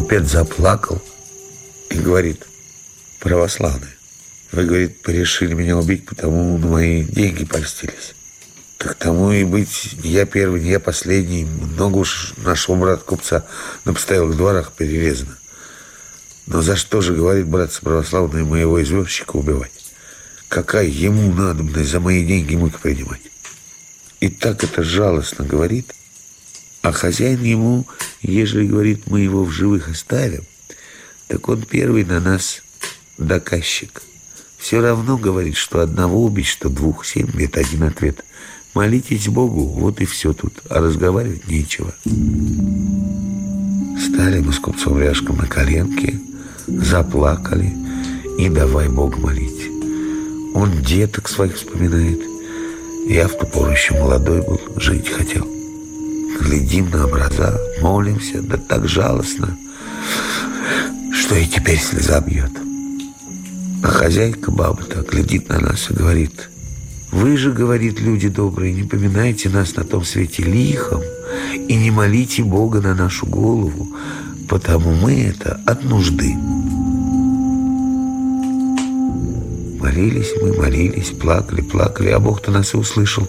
Купец заплакал и говорит, православные, вы, говорит, порешили меня убить, потому на мои деньги польстились. Так тому и быть, не я первый, не я последний. Много уж нашего брата купца на постоялых дворах перерезано. Но за что же, говорит братцы православные, моего извозчика убивать? Какая ему надобность за мои деньги муки принимать? И так это жалостно говорит, а хозяин ему, ежели, говорит, мы его в живых оставим, так он первый на нас доказчик. Все равно говорит, что одного убить, что двух, семь лет один ответ. Молитесь Богу, вот и все тут, а разговаривать нечего. Стали мы с купцом Ряшком на коленке, заплакали и давай Бог молить. Он деток своих вспоминает. Я в ту пору еще молодой был, жить хотел. Глядим на образа, молимся, да так жалостно, что и теперь слеза бьет. А хозяйка баба-то глядит на нас и говорит, «Вы же, — говорит, — люди добрые, не поминайте нас на том свете лихом и не молите Бога на нашу голову, потому мы это от нужды». Молились мы, молились, плакали, плакали, а Бог-то нас и услышал.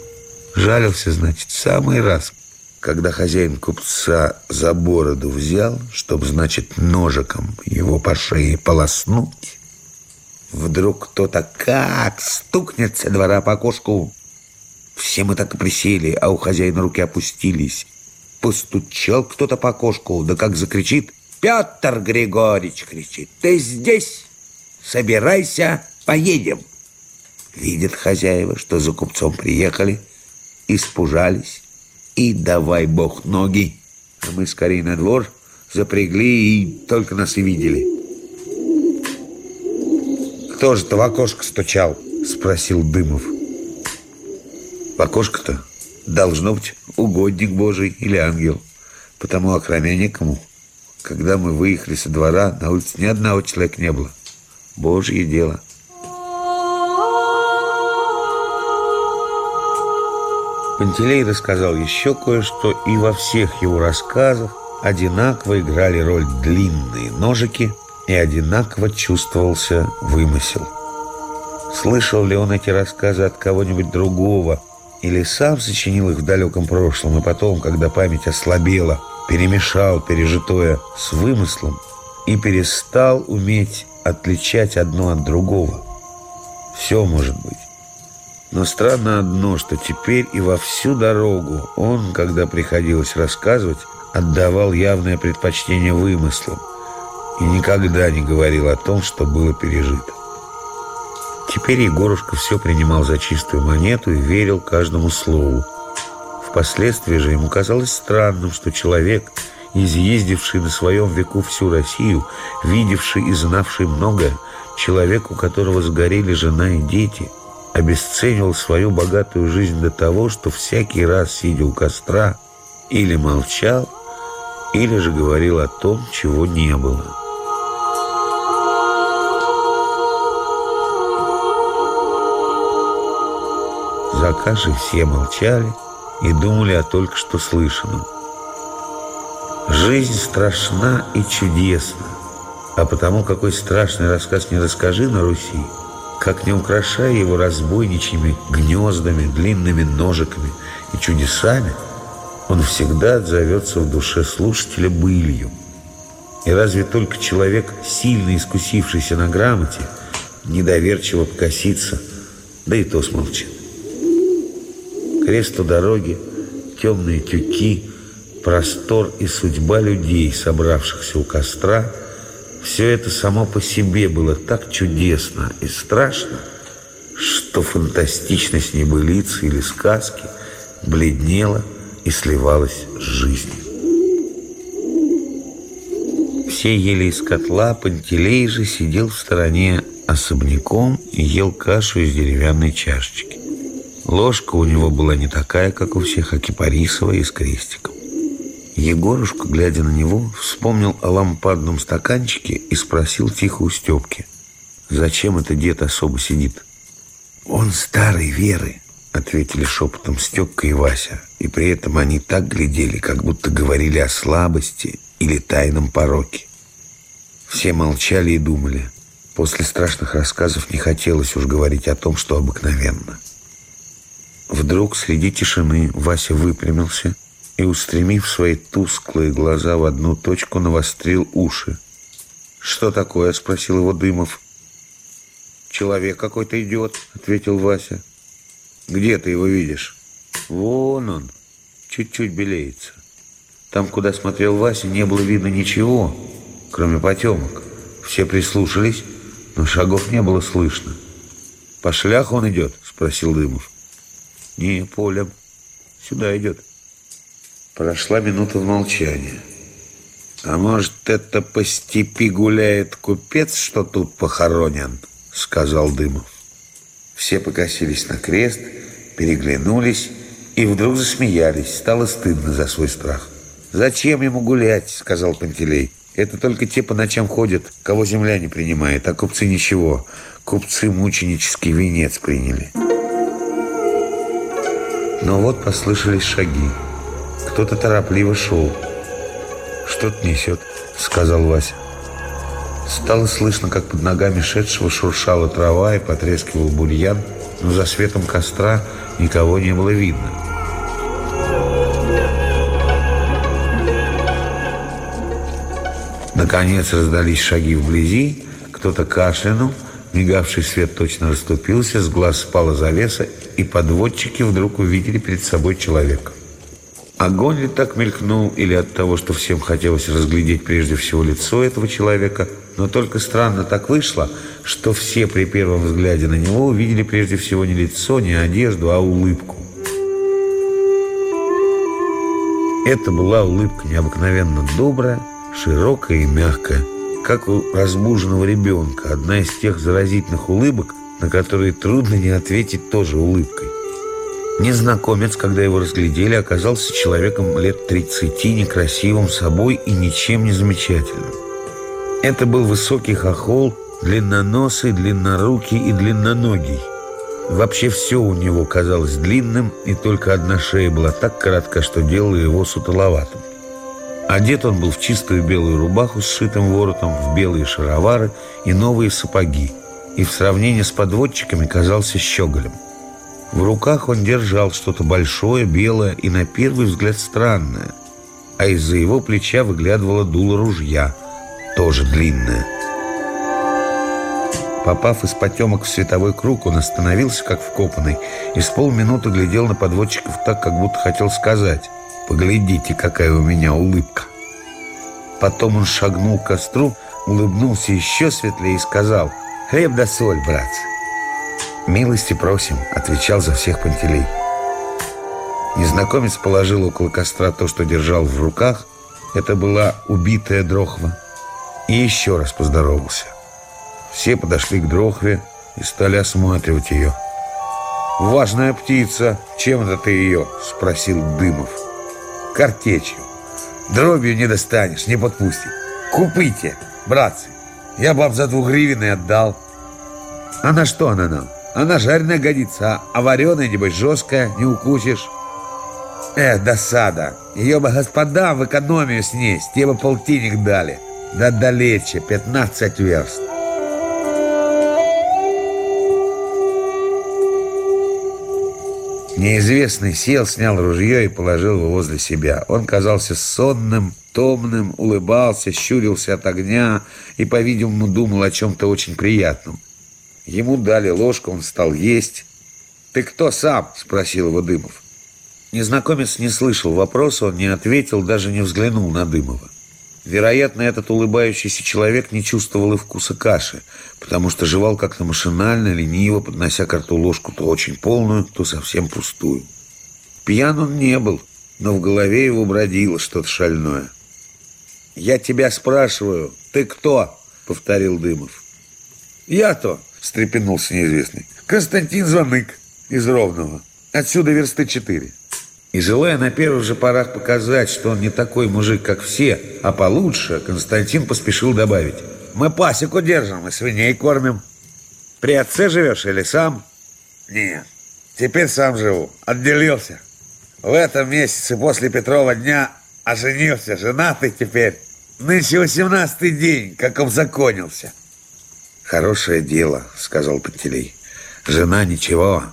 Жалился, значит, в самый раз, когда хозяин купца за бороду взял, чтобы, значит, ножиком его по шее полоснуть, вдруг кто-то как стукнет со двора по окошку. Все мы так и присели, а у хозяина руки опустились. Постучал кто-то по окошку, да как закричит, «Петр Григорьевич!» кричит, «Ты здесь? Собирайся!» Поедем. Видят хозяева, что за купцом приехали, испужались, и давай бог ноги. А мы скорее на двор запрягли и только нас и видели. «Кто же-то в окошко стучал?» – спросил Дымов. В окошко-то должно быть угодник Божий или ангел, потому окромя некому. Когда мы выехали со двора, на улице ни одного человека не было. Божье дело – Пантелей рассказал еще кое-что, и во всех его рассказах одинаково играли роль длинные ножики и одинаково чувствовался вымысел. Слышал ли он эти рассказы от кого-нибудь другого, или сам сочинил их в далеком прошлом, и потом, когда память ослабела, перемешал пережитое с вымыслом и перестал уметь отличать одно от другого. Все может быть. Но странно одно, что теперь и во всю дорогу он, когда приходилось рассказывать, отдавал явное предпочтение вымыслам и никогда не говорил о том, что было пережито. Теперь Егорушка все принимал за чистую монету и верил каждому слову. Впоследствии же ему казалось странным, что человек, изъездивший на своем веку всю Россию, видевший и знавший многое, человек, у которого сгорели жена и дети – обесценивал свою богатую жизнь до того, что всякий раз, сидя у костра, или молчал, или же говорил о том, чего не было. За кашей все молчали и думали о только что слышанном. Жизнь страшна и чудесна, а потому какой страшный рассказ не расскажи на Руси – как не украшая его разбойничьими гнездами, длинными ножиками и чудесами, он всегда отзовется в душе слушателя былью. И разве только человек, сильно искусившийся на грамоте, недоверчиво покосится, да и то смолчит. Крест у дороги, темные тюки, простор и судьба людей, собравшихся у костра – все это само по себе было так чудесно и страшно, что фантастичность небылицы или сказки бледнела и сливалась с жизнью. Все ели из котла, Пантелей же сидел в стороне особняком и ел кашу из деревянной чашечки. Ложка у него была не такая, как у всех, а кипарисовая и с крестиком. Егорушка, глядя на него, вспомнил о лампадном стаканчике и спросил тихо у Степки. «Зачем это дед особо сидит?» «Он старой веры», — ответили шепотом Степка и Вася. И при этом они так глядели, как будто говорили о слабости или тайном пороке. Все молчали и думали. После страшных рассказов не хотелось уж говорить о том, что обыкновенно. Вдруг среди тишины Вася выпрямился и, устремив свои тусклые глаза в одну точку, навострил уши. «Что такое?» – спросил его Дымов. «Человек какой-то идет», – ответил Вася. «Где ты его видишь?» «Вон он, чуть-чуть белеется». Там, куда смотрел Вася, не было видно ничего, кроме потемок. Все прислушались, но шагов не было слышно. «По шляху он идет?» – спросил Дымов. «Не, полем. Сюда идет». Прошла минута в молчании. «А может, это по степи гуляет купец, что тут похоронен?» – сказал Дымов. Все покосились на крест, переглянулись и вдруг засмеялись. Стало стыдно за свой страх. «Зачем ему гулять?» – сказал Пантелей. «Это только те по ночам ходят, кого земля не принимает, а купцы ничего. Купцы мученический венец приняли». Но вот послышались шаги. Кто-то торопливо шел. «Что-то несет», — сказал Вася. Стало слышно, как под ногами шедшего шуршала трава и потрескивал бульян, но за светом костра никого не было видно. Наконец раздались шаги вблизи, кто-то кашлянул, мигавший свет точно расступился, с глаз спала завеса, и подводчики вдруг увидели перед собой человека. Огонь ли так мелькнул, или от того, что всем хотелось разглядеть прежде всего лицо этого человека, но только странно так вышло, что все при первом взгляде на него увидели прежде всего не лицо, не одежду, а улыбку. Это была улыбка необыкновенно добрая, широкая и мягкая, как у разбуженного ребенка, одна из тех заразительных улыбок, на которые трудно не ответить тоже улыбкой. Незнакомец, когда его разглядели, оказался человеком лет 30, некрасивым собой и ничем не замечательным. Это был высокий хохол, длинноносый, длиннорукий и длинноногий. Вообще все у него казалось длинным, и только одна шея была так коротка, что делала его сутуловатым. Одет он был в чистую белую рубаху с сшитым воротом, в белые шаровары и новые сапоги, и в сравнении с подводчиками казался щеголем. В руках он держал что-то большое, белое и на первый взгляд странное, а из-за его плеча выглядывало дуло ружья, тоже длинное. Попав из потемок в световой круг, он остановился, как вкопанный, и с полминуты глядел на подводчиков так, как будто хотел сказать Поглядите, какая у меня улыбка. Потом он шагнул к костру, улыбнулся еще светлее и сказал «Хлеб да соль, братцы». «Милости просим», — отвечал за всех Пантелей. Незнакомец положил около костра то, что держал в руках. Это была убитая дрохва. И еще раз поздоровался. Все подошли к дрохве и стали осматривать ее. «Важная птица. Чем это ты ее?» — спросил Дымов картечью. Дробью не достанешь, не подпустит. Купите, братцы. Я баб за двух гривен и отдал. А на что она нам? Она жареная годится, а вареная, небось, жесткая, не укусишь. Эх, досада. Ее бы господам в экономию снесть, те бы полтинник дали. Да далече, 15 верст. Неизвестный сел, снял ружье и положил его возле себя. Он казался сонным, томным, улыбался, щурился от огня и, по-видимому, думал о чем-то очень приятном. Ему дали ложку, он стал есть. «Ты кто сам?» – спросил его Дымов. Незнакомец не слышал вопроса, он не ответил, даже не взглянул на Дымова. Вероятно, этот улыбающийся человек не чувствовал и вкуса каши, потому что жевал как-то машинально, лениво, поднося к рту ложку то очень полную, то совсем пустую. Пьян он не был, но в голове его бродило что-то шальное. «Я тебя спрашиваю, ты кто?» — повторил Дымов. «Я-то», — встрепенулся неизвестный, — «Константин Звонык из Ровного. Отсюда версты четыре». И желая на первых же порах показать, что он не такой мужик, как все, а получше, Константин поспешил добавить. «Мы пасеку держим и свиней кормим. При отце живешь или сам?» «Нет, теперь сам живу. Отделился. В этом месяце после Петрова дня оженился, женатый теперь. Нынче восемнадцатый день, как он законился. Хорошее дело, сказал Пантелей. Жена ничего,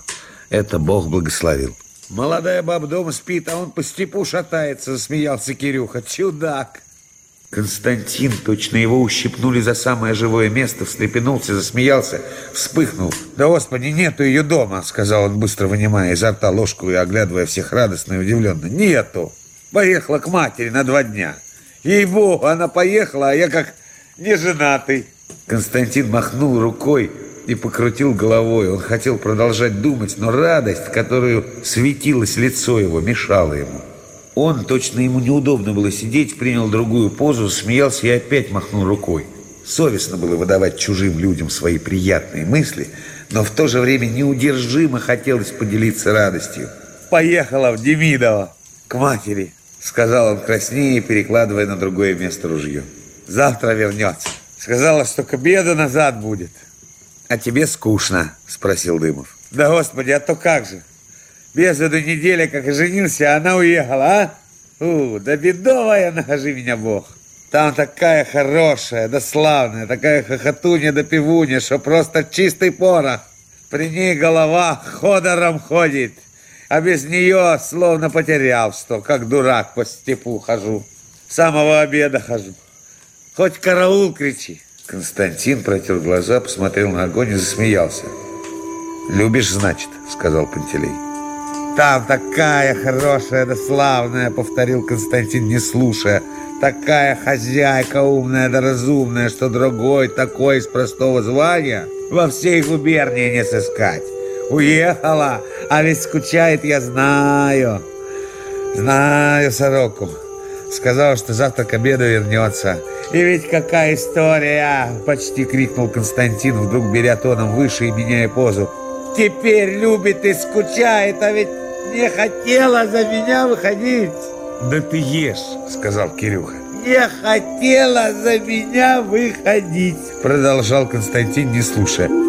это Бог благословил. Молодая баба дома спит, а он по степу шатается, засмеялся Кирюха. Чудак! Константин, точно его ущипнули за самое живое место, встрепенулся, засмеялся, вспыхнул. «Да, Господи, нету ее дома!» — сказал он, быстро вынимая изо рта ложку и оглядывая всех радостно и удивленно. «Нету! Поехала к матери на два дня. Ей-богу, она поехала, а я как неженатый». Константин махнул рукой и покрутил головой. Он хотел продолжать думать, но радость, которую светилось лицо его, мешала ему. Он, точно ему неудобно было сидеть, принял другую позу, смеялся и опять махнул рукой. Совестно было выдавать чужим людям свои приятные мысли, но в то же время неудержимо хотелось поделиться радостью. «Поехала в Демидово к матери», — сказал он краснее, перекладывая на другое место ружье. «Завтра вернется. Сказала, что к обеду назад будет». «А тебе скучно?» — спросил Дымов. «Да, Господи, а то как же? Без году неделя, как и женился, а она уехала, а? У, да бедовая, нахожи меня Бог. Там такая хорошая, да славная, такая хохотунья да пивунья, что просто чистый порох. При ней голова ходором ходит, а без нее словно потерял что, как дурак по степу хожу. С самого обеда хожу. Хоть караул кричи. Константин протер глаза, посмотрел на огонь и засмеялся. «Любишь, значит?» — сказал Пантелей. Там такая хорошая да славная, повторил Константин, не слушая. Такая хозяйка умная да разумная, что другой такой из простого звания во всей губернии не сыскать. Уехала, а ведь скучает, я знаю. Знаю сороку. Сказал, что завтра к обеду вернется. И ведь какая история! Почти крикнул Константин, вдруг беря тоном выше и меняя позу. Теперь любит и скучает, а ведь не хотела за меня выходить. Да ты ешь, сказал Кирюха. Не хотела за меня выходить, продолжал Константин, не слушая.